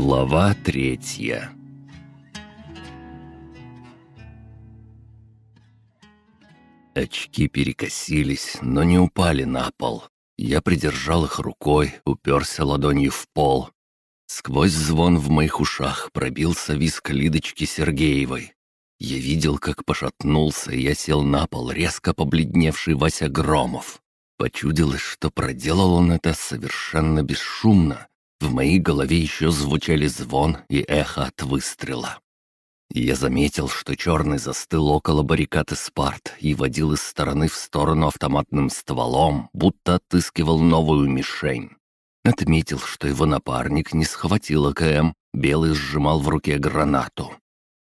Глава третья Очки перекосились, но не упали на пол. Я придержал их рукой, уперся ладонью в пол. Сквозь звон в моих ушах пробился виск Лидочки Сергеевой. Я видел, как пошатнулся, и я сел на пол, резко побледневший Вася Громов. Почудилось, что проделал он это совершенно бесшумно. В моей голове еще звучали звон и эхо от выстрела. Я заметил, что черный застыл около баррикады Спарт и водил из стороны в сторону автоматным стволом, будто отыскивал новую мишень. Отметил, что его напарник не схватил АКМ, белый сжимал в руке гранату.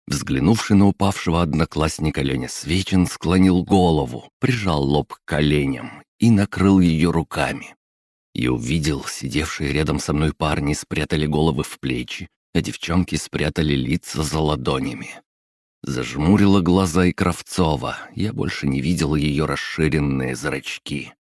Взглянувший на упавшего одноклассника Леня Свечин склонил голову, прижал лоб к коленям и накрыл ее руками. Я увидел, сидевшие рядом со мной парни спрятали головы в плечи, а девчонки спрятали лица за ладонями. Зажмурила глаза и Кравцова, я больше не видел ее расширенные зрачки.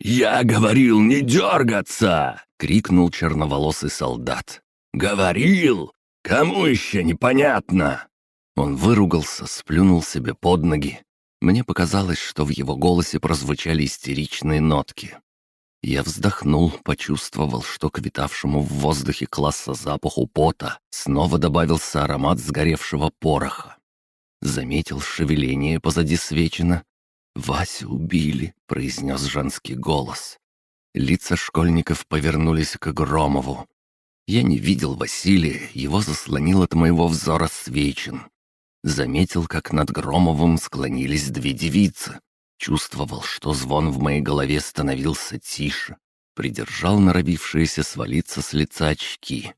«Я говорил не дергаться!» — крикнул черноволосый солдат. «Говорил! Кому еще непонятно?» Он выругался, сплюнул себе под ноги мне показалось, что в его голосе прозвучали истеричные нотки. Я вздохнул, почувствовал, что к витавшему в воздухе класса запаху пота снова добавился аромат сгоревшего пороха. Заметил шевеление позади свечина. «Васю убили», — произнес женский голос. Лица школьников повернулись к Громову. Я не видел Василия, его заслонил от моего взора свечин. Заметил, как над Громовым склонились две девицы. Чувствовал, что звон в моей голове становился тише. Придержал норовившиеся свалиться с лица очки.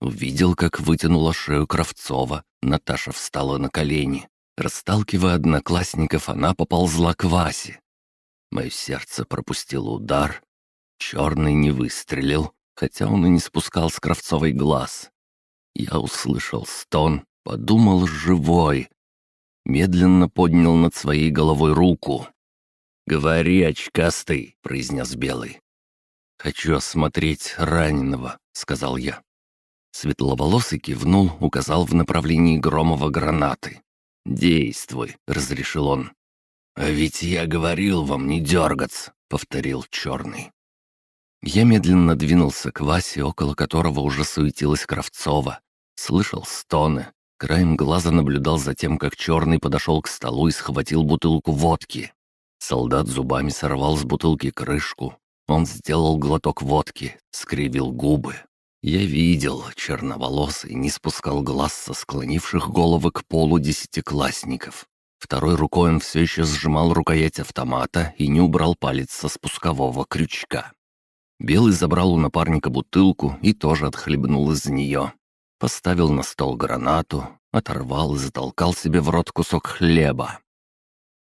Увидел, как вытянула шею Кравцова. Наташа встала на колени. Расталкивая одноклассников, она поползла к Васе. Мое сердце пропустило удар. Черный не выстрелил, хотя он и не спускал с Кравцовой глаз. Я услышал стон, Подумал живой. Медленно поднял над своей головой руку. «Говори, очкастый», — произнес Белый. «Хочу осмотреть раненого», — сказал я. Светловолосый кивнул, указал в направлении Громова гранаты. «Действуй», — разрешил он. «А ведь я говорил вам не дергаться», — повторил Черный. Я медленно двинулся к Васе, около которого уже суетилась Кравцова. Слышал стоны, Краем глаза наблюдал за тем, как черный подошел к столу и схватил бутылку водки. Солдат зубами сорвал с бутылки крышку. Он сделал глоток водки, скривил губы. Я видел, черноволосый не спускал глаз со склонивших головы к полу десятиклассников. Второй рукой он все еще сжимал рукоять автомата и не убрал палец со спускового крючка. Белый забрал у напарника бутылку и тоже отхлебнул из нее. Поставил на стол гранату, оторвал и затолкал себе в рот кусок хлеба.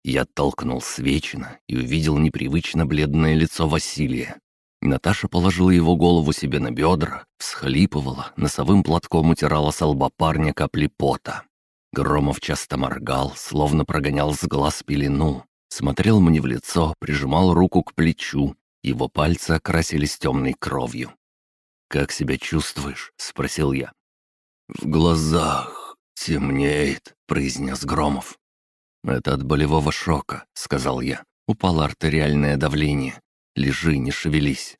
Я оттолкнул Свечина и увидел непривычно бледное лицо Василия. Наташа положила его голову себе на бедра, всхлипывала, носовым платком утирала с лба парня капли пота. Громов часто моргал, словно прогонял с глаз пелену. Смотрел мне в лицо, прижимал руку к плечу. Его пальцы окрасились темной кровью. «Как себя чувствуешь?» — спросил я. «В глазах темнеет», — произнес Громов. «Это от болевого шока», — сказал я. «Упало артериальное давление. Лежи, не шевелись».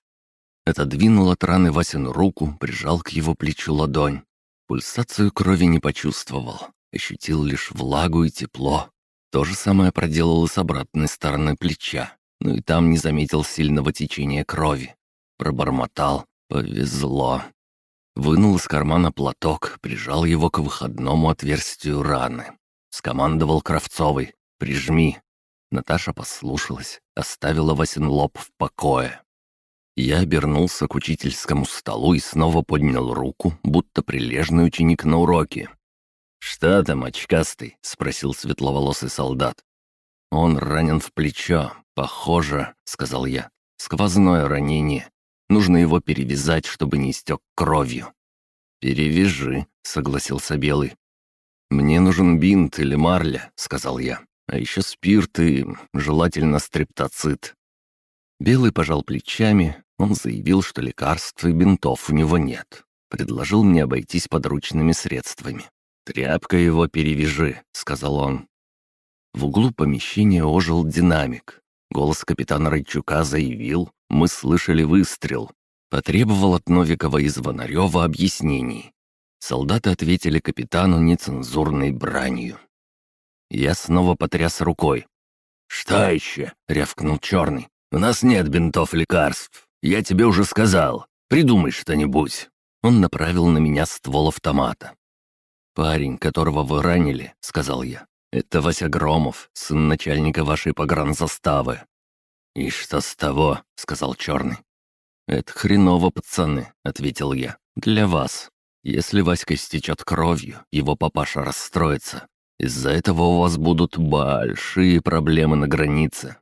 Отодвинул от раны Васину руку, прижал к его плечу ладонь. Пульсацию крови не почувствовал, ощутил лишь влагу и тепло. То же самое проделал и с обратной стороны плеча, но и там не заметил сильного течения крови. Пробормотал «Повезло». Вынул из кармана платок, прижал его к выходному отверстию раны. Скомандовал Кравцовой «Прижми». Наташа послушалась, оставила Васин лоб в покое. Я обернулся к учительскому столу и снова поднял руку, будто прилежный ученик на уроке. «Что там, очкастый?» — спросил светловолосый солдат. «Он ранен в плечо. Похоже», — сказал я. «Сквозное ранение. Нужно его перевязать, чтобы не истек кровью». «Перевяжи», — согласился Белый. «Мне нужен бинт или марля», — сказал я. «А еще спирт и, желательно, стрептоцит». Белый пожал плечами. Он заявил, что лекарств и бинтов у него нет. предложил мне обойтись подручными средствами. «Тряпкой его перевяжи», — сказал он. В углу помещения ожил динамик. Голос капитана Райчука заявил, мы слышали выстрел. Потребовал от Новикова и Звонарева объяснений. Солдаты ответили капитану нецензурной бранью. Я снова потряс рукой. «Что еще?» — рявкнул черный. «У нас нет бинтов лекарств. Я тебе уже сказал. Придумай что-нибудь». Он направил на меня ствол автомата. «Парень, которого вы ранили», — сказал я. «Это Вася Громов, сын начальника вашей погранзаставы». «И что с того?» — сказал черный. «Это хреново, пацаны», — ответил я. «Для вас. Если Васька истечет кровью, его папаша расстроится. Из-за этого у вас будут большие проблемы на границе».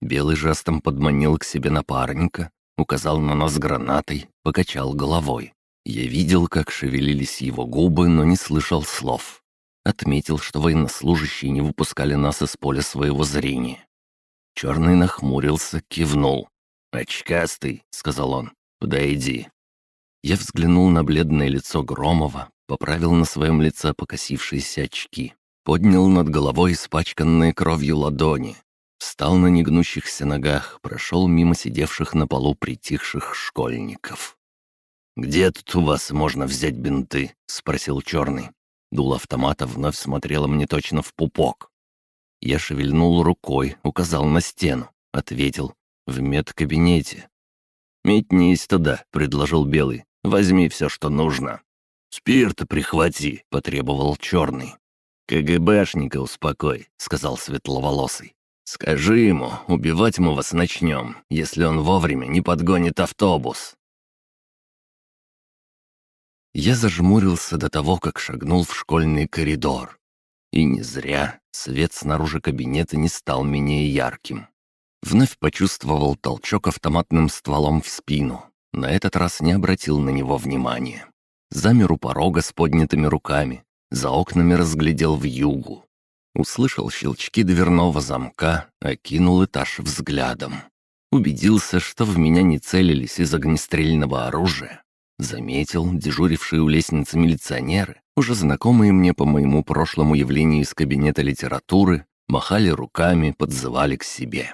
Белый жестом подманил к себе напарника, указал на нас гранатой, покачал головой. Я видел, как шевелились его губы, но не слышал слов. Отметил, что военнослужащие не выпускали нас из поля своего зрения. Черный нахмурился, кивнул. «Очкастый», — сказал он, — «подойди». Я взглянул на бледное лицо Громова, поправил на своем лице покосившиеся очки, поднял над головой испачканные кровью ладони, встал на негнущихся ногах, прошел мимо сидевших на полу притихших школьников. «Где тут у вас можно взять бинты?» — спросил черный. Дул автомата вновь смотрела мне точно в пупок. Я шевельнул рукой, указал на стену, ответил «в медкабинете». «Метнись туда», — предложил Белый. «Возьми все, что нужно». «Спирта прихвати», — потребовал Черный. «КГБшника успокой», — сказал Светловолосый. «Скажи ему, убивать мы вас начнем, если он вовремя не подгонит автобус». Я зажмурился до того, как шагнул в школьный коридор. И не зря свет снаружи кабинета не стал менее ярким. Вновь почувствовал толчок автоматным стволом в спину. На этот раз не обратил на него внимания. Замер у порога с поднятыми руками. За окнами разглядел в югу. Услышал щелчки дверного замка, окинул этаж взглядом. Убедился, что в меня не целились из огнестрельного оружия. Заметил дежурившие у лестницы милиционеры, уже знакомые мне по моему прошлому явлению из кабинета литературы, махали руками, подзывали к себе.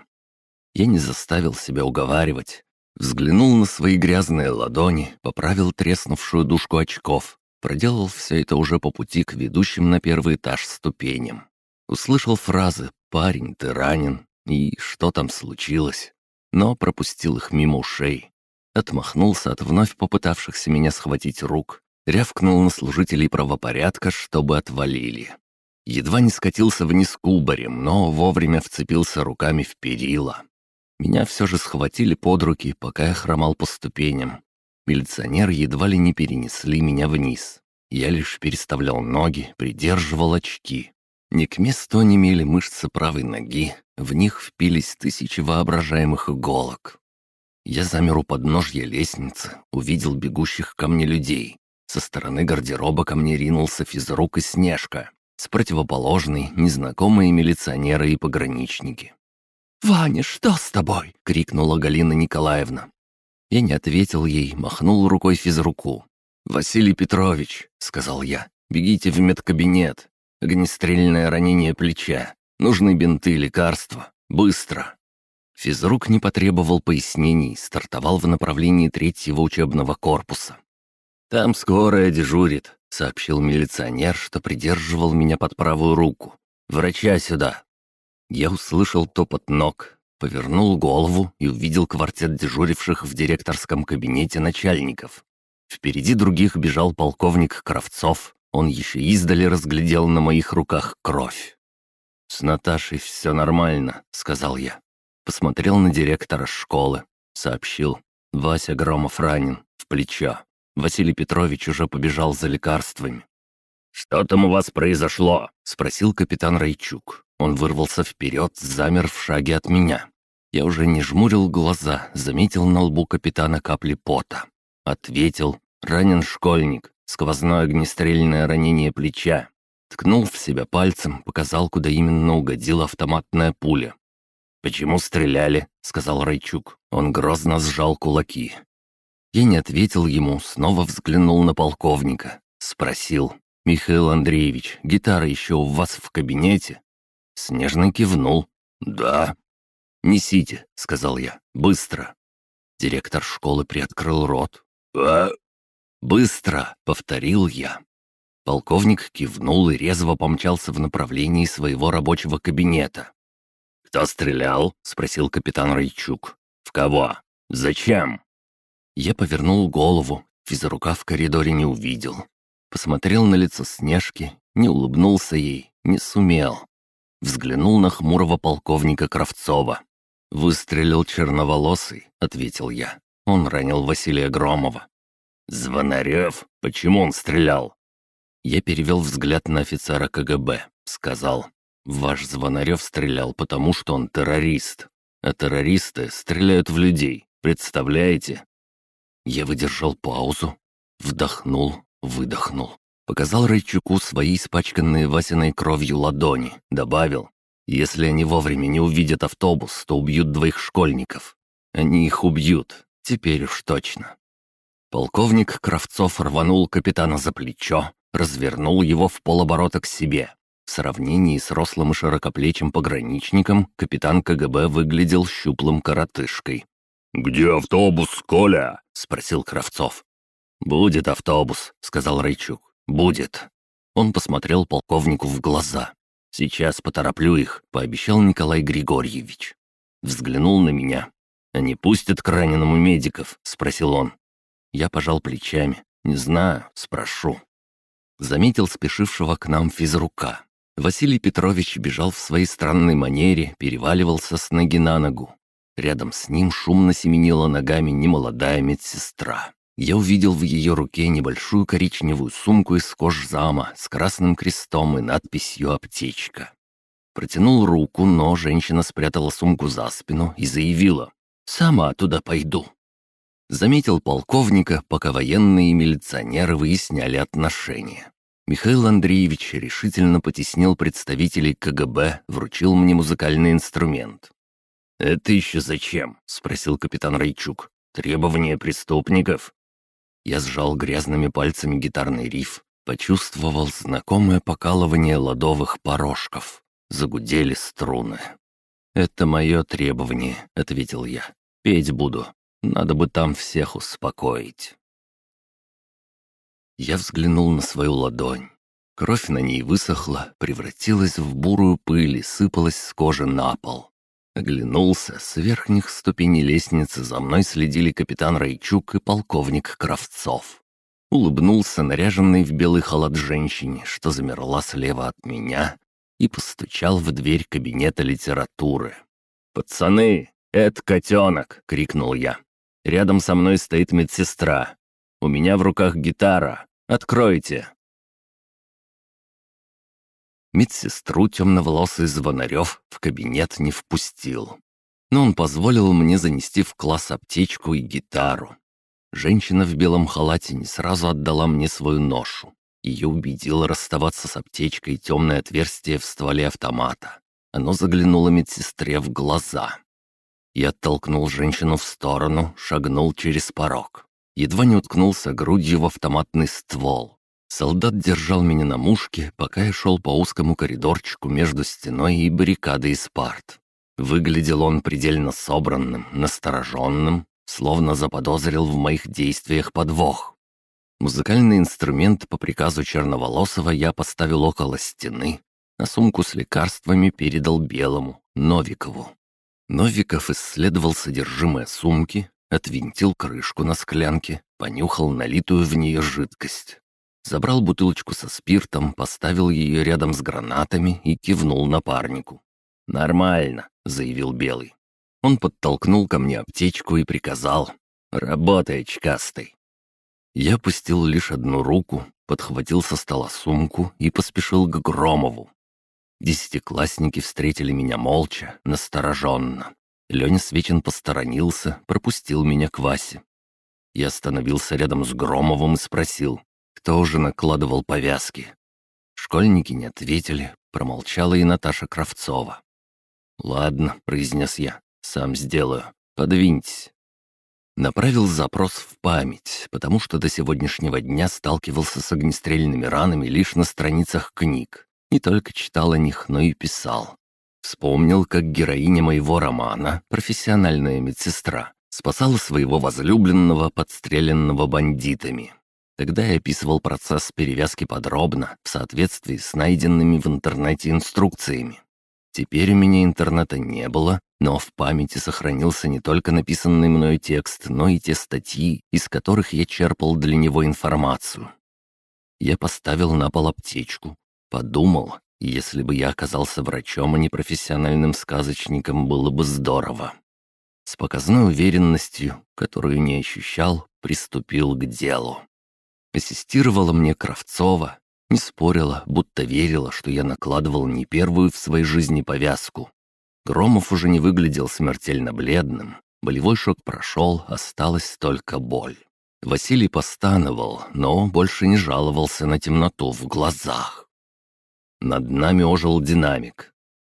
Я не заставил себя уговаривать. Взглянул на свои грязные ладони, поправил треснувшую дужку очков. Проделал все это уже по пути к ведущим на первый этаж ступеням. Услышал фразы «Парень, ты ранен» и «Что там случилось?» Но пропустил их мимо ушей. Отмахнулся от вновь попытавшихся меня схватить рук, рявкнул на служителей правопорядка, чтобы отвалили. Едва не скатился вниз кубарем, но вовремя вцепился руками в перила. Меня все же схватили под руки, пока я хромал по ступеням. Милиционеры едва ли не перенесли меня вниз. Я лишь переставлял ноги, придерживал очки. Не к месту онемели мышцы правой ноги, в них впились тысячи воображаемых иголок. Я замер у подножья лестницы, увидел бегущих ко мне людей. Со стороны гардероба ко мне ринулся физрук и Снежка. С противоположной — незнакомые милиционеры и пограничники. «Ваня, что с тобой?» — крикнула Галина Николаевна. Я не ответил ей, махнул рукой физруку. «Василий Петрович», — сказал я, — «бегите в медкабинет. Огнестрельное ранение плеча. Нужны бинты, лекарства. Быстро». Физрук не потребовал пояснений, стартовал в направлении третьего учебного корпуса. «Там скорая дежурит», — сообщил милиционер, что придерживал меня под правую руку. «Врача сюда». Я услышал топот ног, повернул голову и увидел квартет дежуривших в директорском кабинете начальников. Впереди других бежал полковник Кравцов. Он еще издали разглядел на моих руках кровь. «С Наташей все нормально», — сказал я. Посмотрел на директора школы. Сообщил. Вася Громов ранен. В плечо. Василий Петрович уже побежал за лекарствами. «Что там у вас произошло?» — спросил капитан Райчук. Он вырвался вперед, замер в шаге от меня. Я уже не жмурил глаза, заметил на лбу капитана капли пота. Ответил. «Ранен школьник. Сквозное огнестрельное ранение плеча». Ткнул в себя пальцем, показал, куда именно угодила автоматная пуля. «Почему стреляли?» — сказал Райчук. Он грозно сжал кулаки. Я не ответил ему, снова взглянул на полковника. Спросил. «Михаил Андреевич, гитара еще у вас в кабинете?» Снежный кивнул. «Да». «Несите», — сказал я. «Быстро». Директор школы приоткрыл рот. «А?» «Быстро», — повторил я. Полковник кивнул и резво помчался в направлении своего рабочего кабинета. «Кто стрелял?» — спросил капитан Райчук. «В кого? Зачем?» Я повернул голову, физрука в коридоре не увидел. Посмотрел на лицо Снежки, не улыбнулся ей, не сумел. Взглянул на хмурого полковника Кравцова. «Выстрелил черноволосый», — ответил я. Он ранил Василия Громова. «Звонарев? Почему он стрелял?» Я перевел взгляд на офицера КГБ. Сказал, «Ваш Звонарев стрелял, потому что он террорист. А террористы стреляют в людей, представляете?» Я выдержал паузу, вдохнул, выдохнул. Показал Райчуку свои испачканные Васиной кровью ладони. Добавил, «Если они вовремя не увидят автобус, то убьют двоих школьников. Они их убьют, теперь уж точно». Полковник Кравцов рванул капитана за плечо, развернул его в полоборота к себе. В сравнении с рослым и широкоплечим пограничником капитан КГБ выглядел щуплым коротышкой. «Где автобус, Коля?» — спросил Кравцов. «Будет автобус», — сказал Райчук. «Будет». Он посмотрел полковнику в глаза. «Сейчас потороплю их», — пообещал Николай Григорьевич. Взглянул на меня. «Они пустят к раненому медиков?» — спросил он. Я пожал плечами. «Не знаю, спрошу» заметил спешившего к нам физрука. Василий Петрович бежал в своей странной манере, переваливался с ноги на ногу. Рядом с ним шумно семенила ногами немолодая медсестра. Я увидел в ее руке небольшую коричневую сумку из кожзама с красным крестом и надписью «Аптечка». Протянул руку, но женщина спрятала сумку за спину и заявила «Сама туда пойду». Заметил полковника, пока военные и милиционеры выясняли отношения. Михаил Андреевич решительно потеснил представителей КГБ, вручил мне музыкальный инструмент. «Это еще зачем?» — спросил капитан Райчук. «Требования преступников?» Я сжал грязными пальцами гитарный риф, почувствовал знакомое покалывание ладовых порошков. Загудели струны. «Это мое требование», — ответил я. «Петь буду. Надо бы там всех успокоить». Я взглянул на свою ладонь. Кровь на ней высохла, превратилась в бурую пыль и сыпалась с кожи на пол. Оглянулся, с верхних ступеней лестницы за мной следили капитан Райчук и полковник Кравцов. Улыбнулся наряженный в белый халат женщине, что замерла слева от меня, и постучал в дверь кабинета литературы. «Пацаны, это котенок!» — крикнул я. «Рядом со мной стоит медсестра. У меня в руках гитара. Откройте!» Медсестру темноволосый Звонарев в кабинет не впустил. Но он позволил мне занести в класс аптечку и гитару. Женщина в белом халате не сразу отдала мне свою ношу. Ее убедило расставаться с аптечкой темное отверстие в стволе автомата. Оно заглянуло медсестре в глаза. Я оттолкнул женщину в сторону, шагнул через порог едва не уткнулся грудью в автоматный ствол. Солдат держал меня на мушке, пока я шел по узкому коридорчику между стеной и баррикадой из парт. Выглядел он предельно собранным, настороженным, словно заподозрил в моих действиях подвох. Музыкальный инструмент по приказу Черноволосова я поставил около стены, а сумку с лекарствами передал Белому, Новикову. Новиков исследовал содержимое сумки, Отвинтил крышку на склянке, понюхал налитую в нее жидкость. Забрал бутылочку со спиртом, поставил ее рядом с гранатами и кивнул напарнику. «Нормально», — заявил Белый. Он подтолкнул ко мне аптечку и приказал. «Работай, очкастый». Я опустил лишь одну руку, подхватил со стола сумку и поспешил к Громову. Десятиклассники встретили меня молча, настороженно. Леня Свечин посторонился, пропустил меня к Васе. Я остановился рядом с Громовым и спросил, кто уже накладывал повязки. Школьники не ответили, промолчала и Наташа Кравцова. «Ладно», — произнес я, — «сам сделаю. Подвиньтесь». Направил запрос в память, потому что до сегодняшнего дня сталкивался с огнестрельными ранами лишь на страницах книг. Не только читал о них, но и писал. Вспомнил, как героиня моего романа, профессиональная медсестра, спасала своего возлюбленного, подстреленного бандитами. Тогда я описывал процесс перевязки подробно, в соответствии с найденными в интернете инструкциями. Теперь у меня интернета не было, но в памяти сохранился не только написанный мною текст, но и те статьи, из которых я черпал для него информацию. Я поставил на пол аптечку, подумал, если бы я оказался врачом, а не профессиональным сказочником, было бы здорово. С показной уверенностью, которую не ощущал, приступил к делу. Ассистировала мне Кравцова, не спорила, будто верила, что я накладывал не первую в своей жизни повязку. Громов уже не выглядел смертельно бледным. Болевой шок прошел, осталась только боль. Василий постановал, но больше не жаловался на темноту в глазах. Над нами ожил динамик.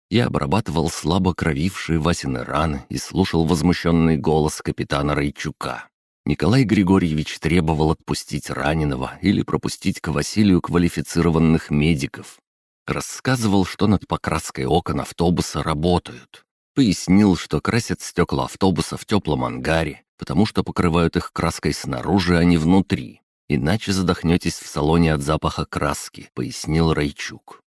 Я обрабатывал слабо кровившие Васины раны и слушал возмущенный голос капитана Райчука. Николай Григорьевич требовал отпустить раненого или пропустить к Василию квалифицированных медиков. Рассказывал, что над покраской окон автобуса работают. Пояснил, что красят стекла автобуса в теплом ангаре, потому что покрывают их краской снаружи, а не внутри. Иначе задохнетесь в салоне от запаха краски, пояснил Райчук.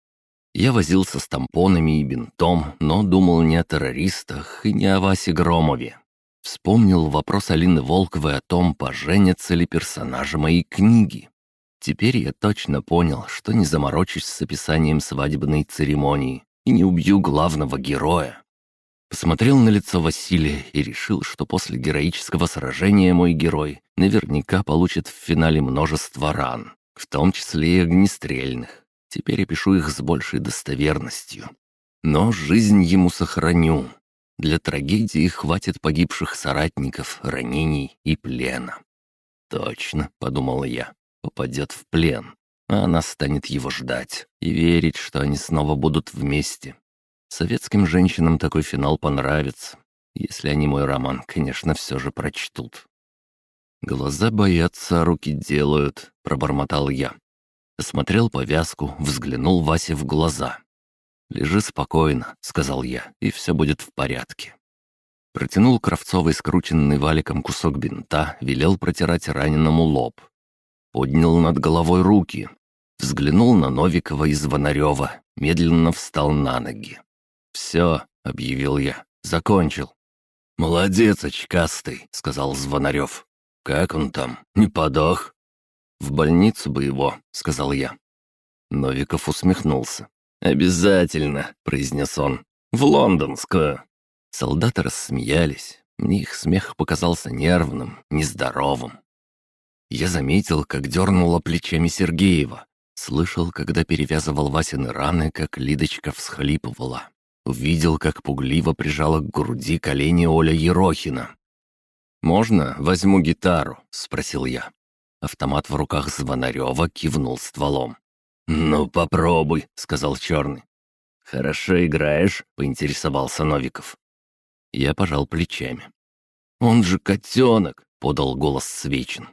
Я возился с тампонами и бинтом, но думал не о террористах и не о Васе Громове. Вспомнил вопрос Алины Волковой о том, поженятся ли персонажи моей книги. Теперь я точно понял, что не заморочусь с описанием свадебной церемонии и не убью главного героя. Посмотрел на лицо Василия и решил, что после героического сражения мой герой наверняка получит в финале множество ран, в том числе и огнестрельных. Теперь я пишу их с большей достоверностью. Но жизнь ему сохраню, для трагедии хватит погибших соратников, ранений и плена. «Точно», — подумал я, — «попадет в плен, а она станет его ждать и верить, что они снова будут вместе. Советским женщинам такой финал понравится, если они мой роман, конечно, все же прочтут». «Глаза боятся, а руки делают», — пробормотал я. Осмотрел повязку, взглянул Васе в глаза. «Лежи спокойно», — сказал я, — «и все будет в порядке». Протянул Кравцовой скрученный валиком кусок бинта, велел протирать раненому лоб. Поднял над головой руки, взглянул на Новикова и Звонарева, медленно встал на ноги. «Все», — объявил я, — «закончил». «Молодец, очкастый», — сказал Звонарев. «Как он там? Не подох?» «В больницу бы его», — сказал я. Новиков усмехнулся. «Обязательно», — произнес он. «В лондонскую». Солдаты рассмеялись. Мне их смех показался нервным, нездоровым. Я заметил, как дернула плечами Сергеева. Слышал, когда перевязывал Васины раны, как Лидочка всхлипывала. Увидел, как пугливо прижала к груди колени Оля Ерохина. «Можно возьму гитару?» — спросил я. Автомат в руках Звонарева кивнул стволом. «Ну, попробуй», — сказал Черный. «Хорошо играешь», — поинтересовался Новиков. Я пожал плечами. «Он же котенок», — подал голос Свечин.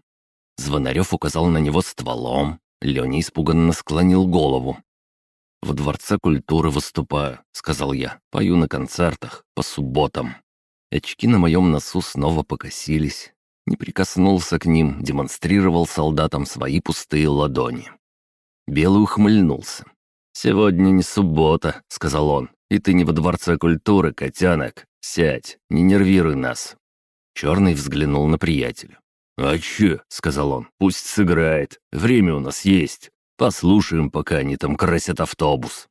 Звонарев указал на него стволом. Леня испуганно склонил голову. «В Дворце культуры выступаю», — сказал я. «Пою на концертах, по субботам». Очки на моем носу снова покосились. Не прикоснулся к ним, демонстрировал солдатам свои пустые ладони. Белый ухмыльнулся. «Сегодня не суббота», — сказал он, — «и ты не во Дворце культуры, котенок. Сядь, не нервируй нас». Черный взглянул на приятеля. «А че?» — сказал он. «Пусть сыграет. Время у нас есть. Послушаем, пока они там красят автобус».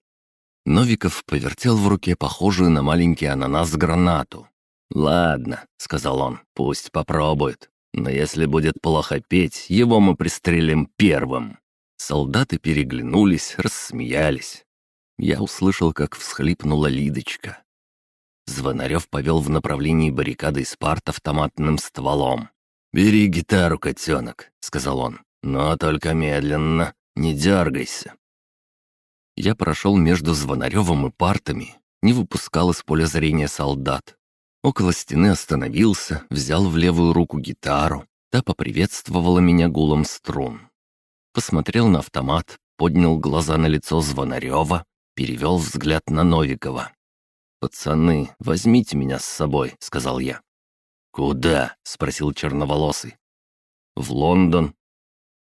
Новиков повертел в руке похожую на маленький ананас гранату. «Ладно», — сказал он, — «пусть попробует. Но если будет плохо петь, его мы пристрелим первым». Солдаты переглянулись, рассмеялись. Я услышал, как всхлипнула Лидочка. Звонарев повел в направлении баррикады из парт автоматным стволом. «Бери гитару, котенок», — сказал он. «Но только медленно, не дергайся». Я прошел между Звонаревым и партами, не выпускал из поля зрения солдат. Около стены остановился, взял в левую руку гитару. Та поприветствовала меня гулом струн. Посмотрел на автомат, поднял глаза на лицо Звонарева, перевел взгляд на Новикова. «Пацаны, возьмите меня с собой», — сказал я. «Куда?» — спросил черноволосый. «В Лондон».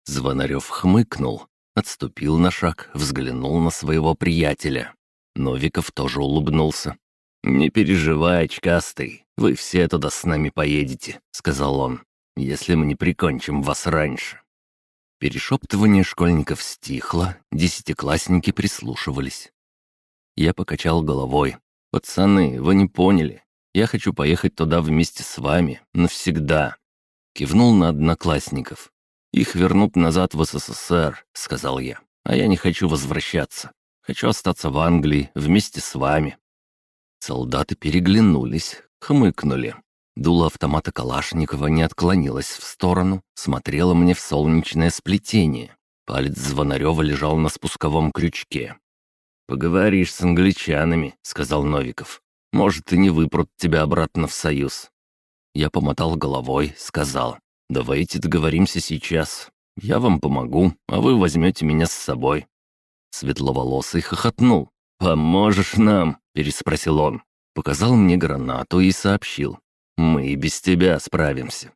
Звонарев хмыкнул, отступил на шаг, взглянул на своего приятеля. Новиков тоже улыбнулся. «Не переживай, очкастый, вы все туда с нами поедете», — сказал он, «если мы не прикончим вас раньше». Перешептывание школьников стихло, десятиклассники прислушивались. Я покачал головой. «Пацаны, вы не поняли. Я хочу поехать туда вместе с вами. Навсегда». Кивнул на одноклассников. «Их вернут назад в СССР», — сказал я. «А я не хочу возвращаться. Хочу остаться в Англии вместе с вами». Солдаты переглянулись, хмыкнули. Дуло автомата Калашникова не отклонилось в сторону, смотрело мне в солнечное сплетение. Палец Звонарева лежал на спусковом крючке. «Поговоришь с англичанами», — сказал Новиков. «Может, и не выпрут тебя обратно в Союз». Я помотал головой, сказал. «Давайте договоримся сейчас. Я вам помогу, а вы возьмете меня с собой». Светловолосый хохотнул. «Поможешь нам?» — переспросил он. Показал мне гранату и сообщил. «Мы и без тебя справимся».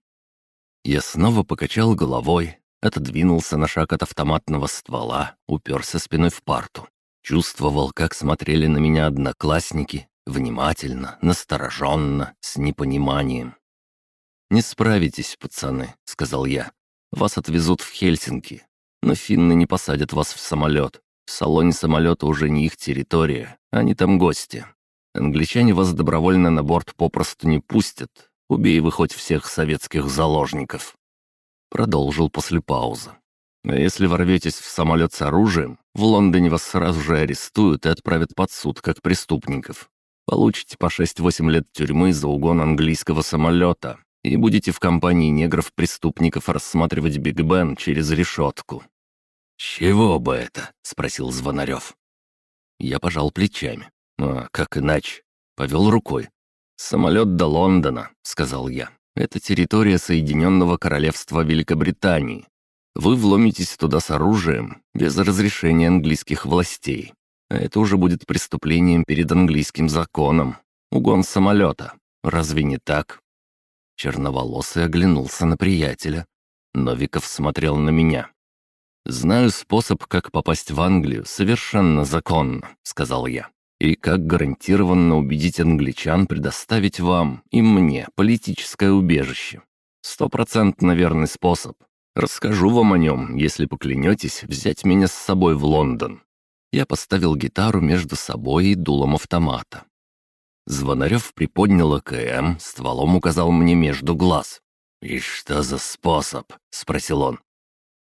Я снова покачал головой, отодвинулся на шаг от автоматного ствола, уперся спиной в парту. Чувствовал, как смотрели на меня одноклассники, внимательно, настороженно, с непониманием. «Не справитесь, пацаны», — сказал я. «Вас отвезут в Хельсинки, но финны не посадят вас в самолет. В салоне самолета уже не их территория, они там гости. Англичане вас добровольно на борт попросту не пустят. Убей вы хоть всех советских заложников». Продолжил после паузы. А если ворветесь в самолет с оружием, в Лондоне вас сразу же арестуют и отправят под суд, как преступников. Получите по 6-8 лет тюрьмы за угон английского самолета и будете в компании негров-преступников рассматривать Биг Бен через решетку». «С чего бы это?» — спросил Звонарев. Я пожал плечами. «А как иначе?» Повел рукой. «Самолет до Лондона», — сказал я. «Это территория Соединенного Королевства Великобритании. Вы вломитесь туда с оружием, без разрешения английских властей. А это уже будет преступлением перед английским законом. Угон самолета. Разве не так?» Черноволосый оглянулся на приятеля. Новиков смотрел на меня. «Знаю способ, как попасть в Англию совершенно законно», — сказал я. «И как гарантированно убедить англичан предоставить вам и мне политическое убежище. Стопроцентно верный способ. Расскажу вам о нем, если поклянетесь взять меня с собой в Лондон». Я поставил гитару между собой и дулом автомата. Звонарев приподнял АКМ, стволом указал мне между глаз. «И что за способ?» — спросил он.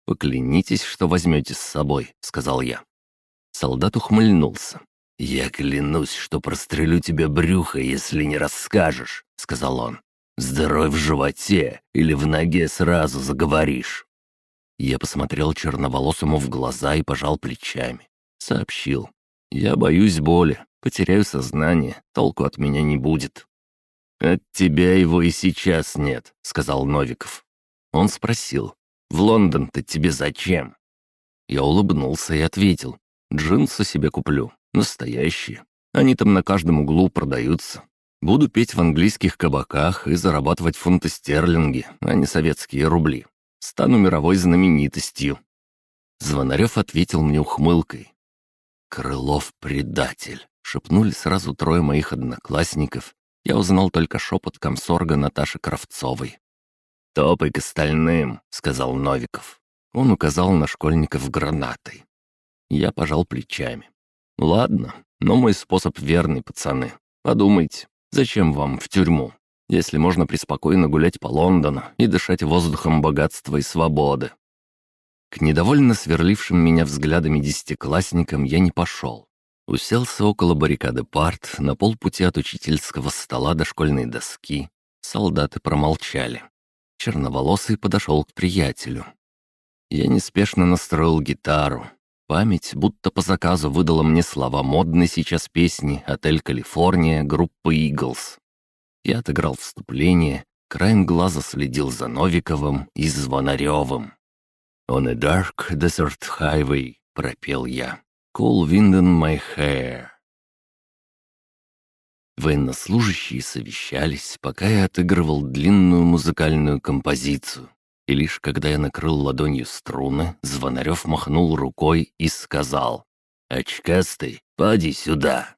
«Поклянитесь, что возьмете с собой», — сказал я. Солдат ухмыльнулся. «Я клянусь, что прострелю тебе брюхо, если не расскажешь», — сказал он. Здоровь в животе или в ноге сразу заговоришь». Я посмотрел черноволосому в глаза и пожал плечами. Сообщил. «Я боюсь боли, потеряю сознание, толку от меня не будет». «От тебя его и сейчас нет», — сказал Новиков. Он спросил. «В Лондон-то тебе зачем?» Я улыбнулся и ответил. «Джинсы себе куплю. Настоящие. Они там на каждом углу продаются. Буду петь в английских кабаках и зарабатывать фунты стерлинги, а не советские рубли. Стану мировой знаменитостью». Звонарев ответил мне ухмылкой. «Крылов предатель», — шепнули сразу трое моих одноклассников. Я узнал только шепот комсорга Наташи Кравцовой. «Топай к остальным», — сказал Новиков. Он указал на школьников гранатой. Я пожал плечами. «Ладно, но мой способ верный, пацаны. Подумайте, Зачем вам в тюрьму, если можно преспокойно гулять по Лондону и дышать воздухом богатства и свободы? К недовольно сверлившим меня взглядами десятиклассникам я не пошел. Уселся около баррикады парт на полпути от учительского стола до школьной доски. Солдаты промолчали. Черноволосый подошел к приятелю. Я неспешно настроил гитару, Память будто по заказу выдала мне слова модной сейчас песни «Отель Калифорния» группы «Иглс». Я отыграл вступление, краем глаза следил за Новиковым и Звонаревым. «On a dark desert highway», — пропел я. «Cool wind in my hair». Военнослужащие совещались, пока я отыгрывал длинную музыкальную композицию. И лишь когда я накрыл ладонью струны, Звонарев махнул рукой и сказал «Очкастый, поди сюда».